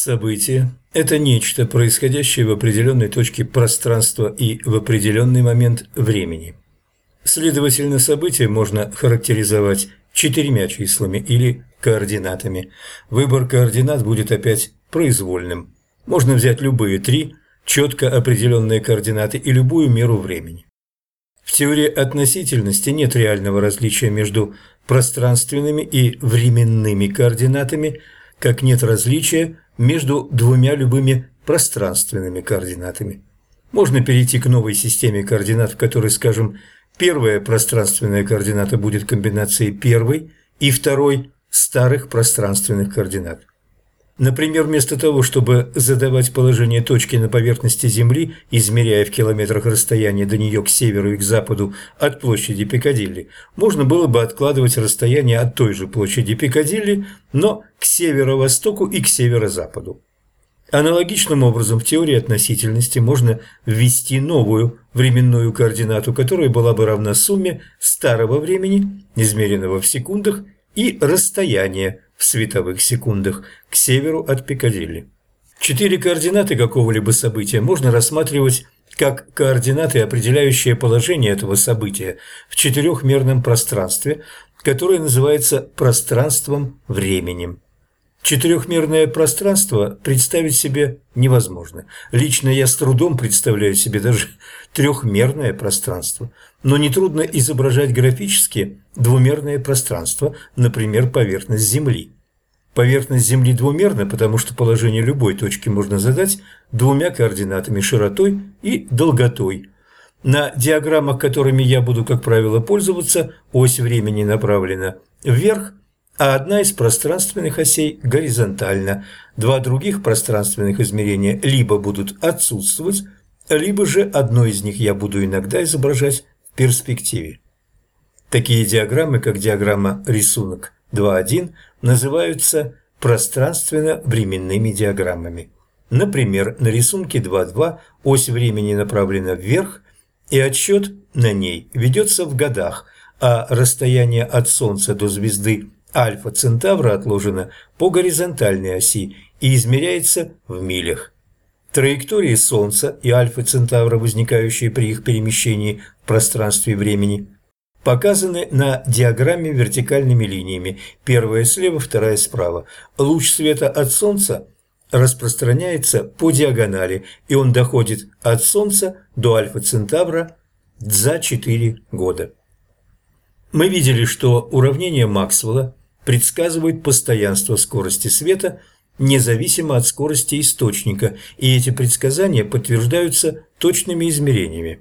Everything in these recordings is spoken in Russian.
Событие – это нечто, происходящее в определенной точке пространства и в определенный момент времени. Следовательно, событие можно характеризовать четырьмя числами или координатами. Выбор координат будет опять произвольным. Можно взять любые три, четко определенные координаты и любую меру времени. В теории относительности нет реального различия между пространственными и временными координатами, как нет различия между двумя любыми пространственными координатами. Можно перейти к новой системе координат, в которой, скажем, первая пространственная координата будет комбинацией первой и второй старых пространственных координат. Например, вместо того, чтобы задавать положение точки на поверхности Земли, измеряя в километрах расстояние до нее к северу и к западу от площади Пикадилли, можно было бы откладывать расстояние от той же площади Пикадилли, но к северо-востоку и к северо-западу. Аналогичным образом в теории относительности можно ввести новую временную координату, которая была бы равна сумме старого времени, измеренного в секундах, и расстояния в световых секундах к северу от Пикадилли. Четыре координаты какого-либо события можно рассматривать как координаты, определяющие положение этого события в четырехмерном пространстве, которое называется пространством-временем. Четырехмерное пространство представить себе невозможно. Лично я с трудом представляю себе даже трехмерное пространство. Но нетрудно изображать графически двумерное пространство, например, поверхность Земли. Поверхность Земли двумерна, потому что положение любой точки можно задать двумя координатами широтой и долготой. На диаграммах, которыми я буду, как правило, пользоваться, ось времени направлена вверх, а одна из пространственных осей горизонтально. Два других пространственных измерения либо будут отсутствовать, либо же одно из них я буду иногда изображать в перспективе. Такие диаграммы, как диаграмма рисунок 2.1, называются пространственно-временными диаграммами. Например, на рисунке 2.2 ось времени направлена вверх, и отсчет на ней ведется в годах, а расстояние от Солнца до звезды Альфа Центавра отложено по горизонтальной оси и измеряется в милях. Траектории Солнца и Альфа Центавра, возникающие при их перемещении в пространстве и времени, показаны на диаграмме вертикальными линиями, первая слева, вторая справа. Луч света от Солнца распространяется по диагонали, и он доходит от Солнца до Альфа Центавра за 4 года. Мы видели, что уравнение Максвелла предсказывает постоянство скорости света независимо от скорости источника, и эти предсказания подтверждаются точными измерениями.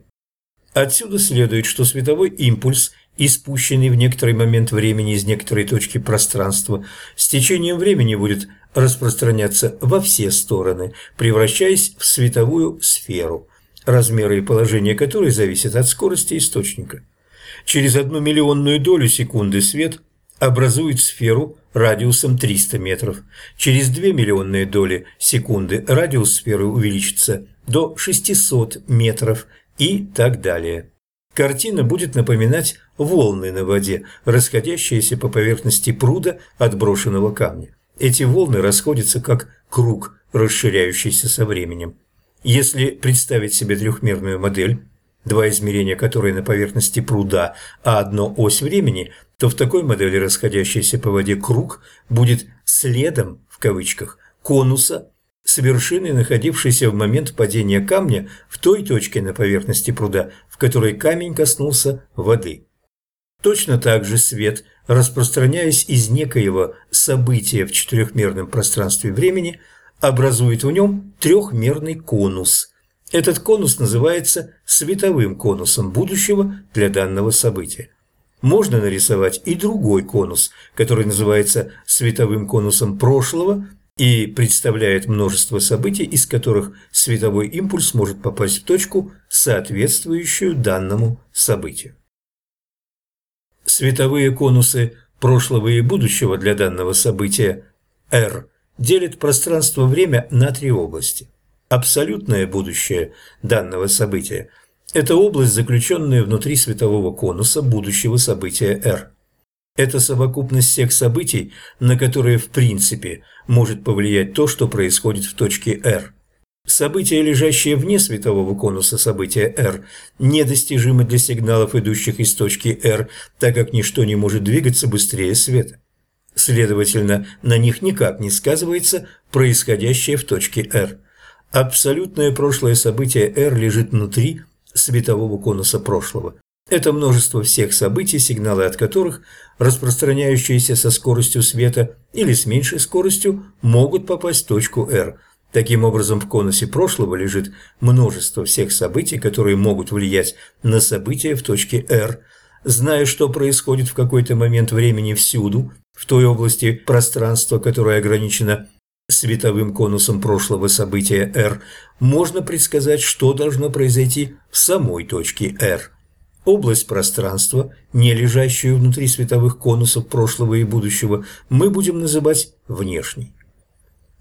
Отсюда следует, что световой импульс, испущенный в некоторый момент времени из некоторой точки пространства, с течением времени будет распространяться во все стороны, превращаясь в световую сферу, размеры и положение которой зависят от скорости источника. Через одну миллионную долю секунды свет образует сферу радиусом 300 метров. Через 2 миллионные доли секунды радиус сферы увеличится до 600 метров и так далее. Картина будет напоминать волны на воде, расходящиеся по поверхности пруда от брошенного камня. Эти волны расходятся как круг, расширяющийся со временем. Если представить себе трехмерную модель, два измерения которой на поверхности пруда, а одно ось времени, то в такой модели расходящийся по воде круг будет «следом» в кавычках конуса с вершины, находившейся в момент падения камня в той точке на поверхности пруда, в которой камень коснулся воды. Точно так же свет, распространяясь из некоего события в четырехмерном пространстве времени, образует в нем трехмерный конус. Этот конус называется световым конусом будущего для данного события. Можно нарисовать и другой конус, который называется световым конусом прошлого и представляет множество событий, из которых световой импульс может попасть в точку, соответствующую данному событию. Световые конусы прошлого и будущего для данного события R делят пространство-время на три области. Абсолютное будущее данного события – это область, заключенная внутри светового конуса будущего события R. Это совокупность всех событий, на которые в принципе может повлиять то, что происходит в точке R. События, лежащие вне светового конуса события R, недостижимы для сигналов, идущих из точки R, так как ничто не может двигаться быстрее света. Следовательно, на них никак не сказывается происходящее в точке R. Абсолютное прошлое событие R лежит внутри светового конуса прошлого. Это множество всех событий, сигналы от которых, распространяющиеся со скоростью света или с меньшей скоростью, могут попасть в точку R. Таким образом, в конусе прошлого лежит множество всех событий, которые могут влиять на события в точке R. Зная, что происходит в какой-то момент времени всюду, в той области пространства, которая ограничена световым конусом прошлого события R, можно предсказать, что должно произойти в самой точке R. Область пространства, не лежащую внутри световых конусов прошлого и будущего, мы будем называть внешней.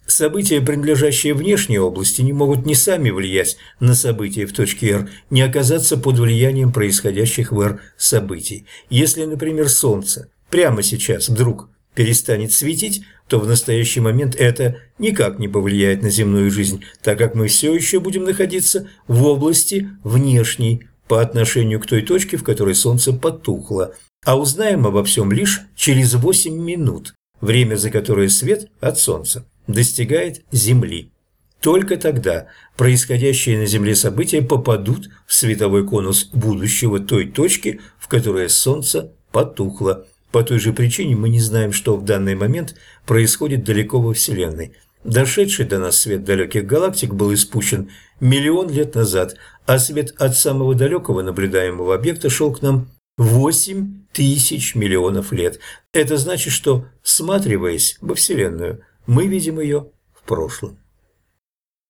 События, принадлежащие внешней области, не могут ни сами влиять на события в точке R, ни оказаться под влиянием происходящих в R событий. Если, например, Солнце прямо сейчас вдруг перестанет светить, то в настоящий момент это никак не повлияет на земную жизнь, так как мы все еще будем находиться в области внешней по отношению к той точке, в которой Солнце потухло, а узнаем обо всем лишь через 8 минут, время за которое свет от Солнца достигает Земли. Только тогда происходящие на Земле события попадут в световой конус будущего той точки, в которой Солнце потухло. По той же причине мы не знаем, что в данный момент происходит далеко во Вселенной. Дошедший до нас свет далеких галактик был испущен миллион лет назад, а свет от самого далекого наблюдаемого объекта шел к нам 8 тысяч миллионов лет. Это значит, что, всматриваясь во Вселенную, мы видим ее в прошлом.